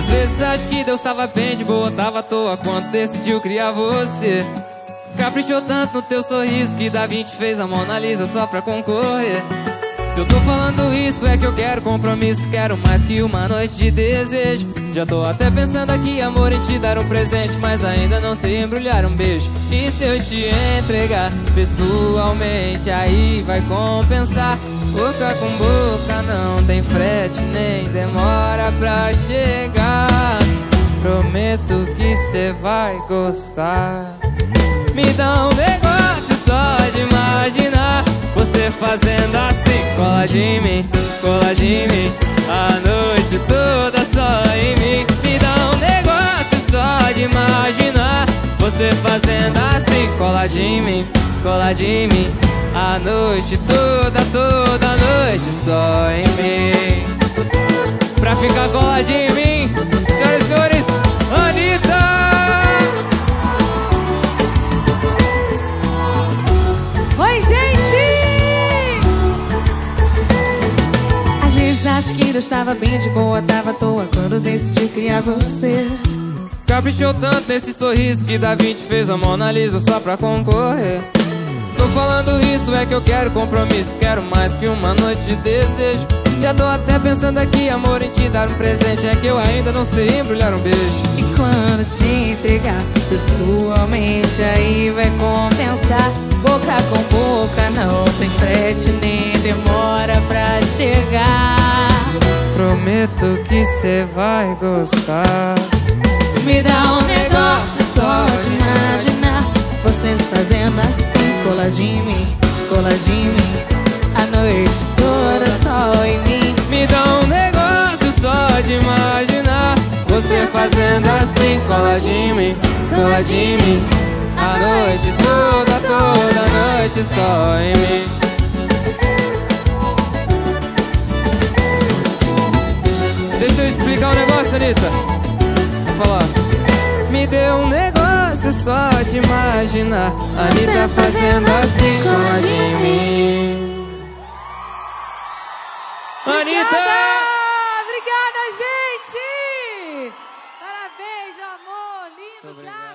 Às vezes acho que Deus tava bem de boa, tava à toa quando decidiu criar você. Caprichou tanto no teu sorriso que Da Vinci fez a Mona Lisa só pra concorrer. Se eu tô falando isso é que eu quero compromisso Quero mais que uma noite de desejo Já tô até pensando aqui, amor, em te dar um presente Mas ainda não sei embrulhar um beijo E se eu te entregar pessoalmente Aí vai compensar Boca com boca não tem frete Nem demora pra chegar Prometo que cê vai gostar. Me dá um negócio só de imaginar Você fazendo assim. Cola de mim, cola de mim. A noite toda só em mim. Me dá um negócio só de imaginar Você fazendo assim. Cola de mim, cola de mim. A noite toda, toda noite só em mim. Pra ficar coladinho em mim Oi, gente! Às vezes acho que Deus estava bem de boa, tava à toa quando decidi criar você. Caprichou tanto nesse sorriso que Da Vinci fez a Mona Lisa só pra concorrer. Tô falando isso, é que eu quero compromisso, quero mais que uma noite de desejo. Já tô até pensando aqui, amor, em te dar um presente. É que eu ainda não sei embrulhar um beijo. Quando te entregar pessoalmente, aí vai compensar. Boca com boca, não tem frete nem demora pra chegar. Prometo que cê vai gostar. Me dá um negócio só de imaginar Você fazendo assim, coladinho em mim, coladinho em mim A noite Você fazendo assim, coladinho em mim, coladinho em mim. A noite toda, toda noite só em mim. Deixa eu explicar um negócio, Anitta. Vou falar. Me deu um negócio só de imaginar. Anitta fazendo assim, coladinho em mim. Anitta! Muito obrigado.